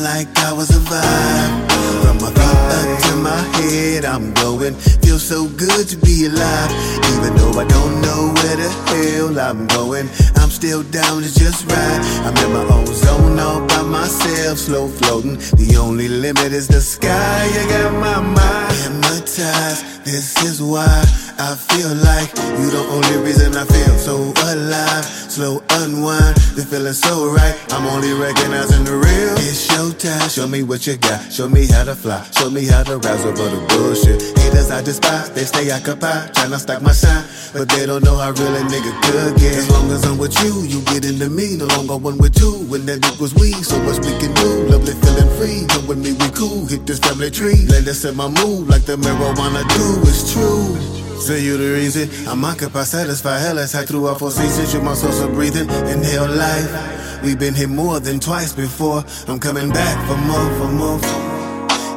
like I was a vibe. From my feet up to my head, I'm going. Feels so good to be alive. Even though I don't know where the hell I'm going, I'm still down to just ride. I'm in my own zone all by myself, slow floating. The only limit is the sky. I got my mind hypnotized. This is why I feel like you the only reason I feel so alive. Slow unwind, the feeling so right. I'm only recognizing the real. It's showtime. Show me what you got. Show me how to fly. Show me how to rise over the bullshit. Haters I despise, they stay occupied, trying to stop my shine, but they don't know how real a nigga could get. As long as I'm with you, you get into me. No longer one with two. When that was we, so much we can do. Lovely feeling free. Come with me, we cool. Hit this family tree. Let us set my mood like the marijuana do. It's true. Say you the reason I'm occupied, satisfied, hell has had through our four seasons. You're my source of breathing, inhale life. We've been here more than twice before. I'm coming back for more, for more.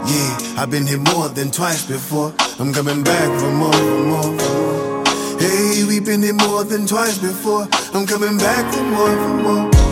Yeah, I've been here more than twice before. I'm coming back for more, for more. Hey, we've been here more than twice before. I'm coming back for more, for more.